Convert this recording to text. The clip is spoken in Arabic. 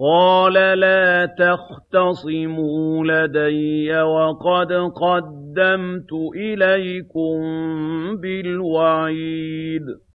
قَالَ لَا تَخْتَصِمُوا لَدَيَّ وَقَدْ قَدَّمْتُ إِلَيْكُم بِالْوَعِيدِ